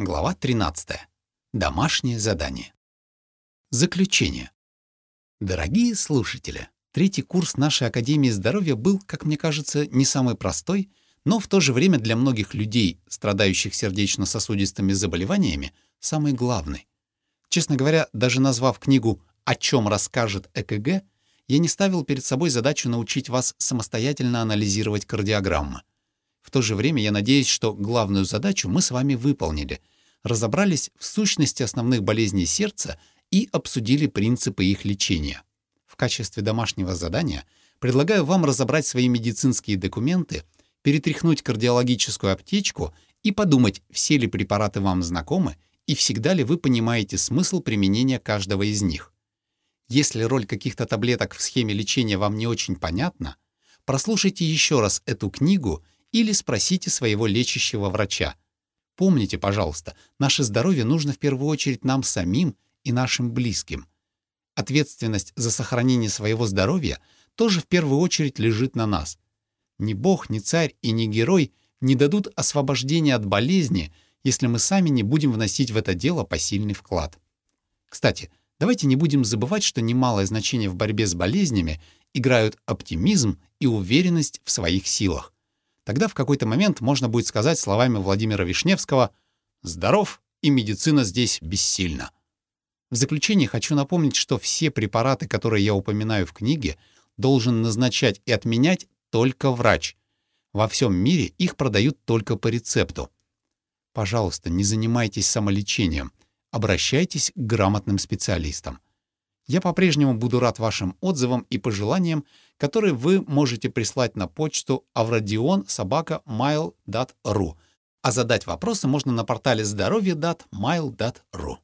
Глава 13. Домашнее задание. Заключение. Дорогие слушатели, третий курс нашей Академии здоровья был, как мне кажется, не самый простой, но в то же время для многих людей, страдающих сердечно-сосудистыми заболеваниями, самый главный. Честно говоря, даже назвав книгу «О чем расскажет ЭКГ», я не ставил перед собой задачу научить вас самостоятельно анализировать кардиограммы. В то же время я надеюсь, что главную задачу мы с вами выполнили, разобрались в сущности основных болезней сердца и обсудили принципы их лечения. В качестве домашнего задания предлагаю вам разобрать свои медицинские документы, перетряхнуть кардиологическую аптечку и подумать, все ли препараты вам знакомы и всегда ли вы понимаете смысл применения каждого из них. Если роль каких-то таблеток в схеме лечения вам не очень понятна, прослушайте еще раз эту книгу или спросите своего лечащего врача. Помните, пожалуйста, наше здоровье нужно в первую очередь нам самим и нашим близким. Ответственность за сохранение своего здоровья тоже в первую очередь лежит на нас. Ни бог, ни царь и ни герой не дадут освобождения от болезни, если мы сами не будем вносить в это дело посильный вклад. Кстати, давайте не будем забывать, что немалое значение в борьбе с болезнями играют оптимизм и уверенность в своих силах. Тогда в какой-то момент можно будет сказать словами Владимира Вишневского «Здоров, и медицина здесь бессильна». В заключение хочу напомнить, что все препараты, которые я упоминаю в книге, должен назначать и отменять только врач. Во всем мире их продают только по рецепту. Пожалуйста, не занимайтесь самолечением. Обращайтесь к грамотным специалистам. Я по-прежнему буду рад вашим отзывам и пожеланиям, которые вы можете прислать на почту avradion.mail.ru, а задать вопросы можно на портале здоровье.mail.ru.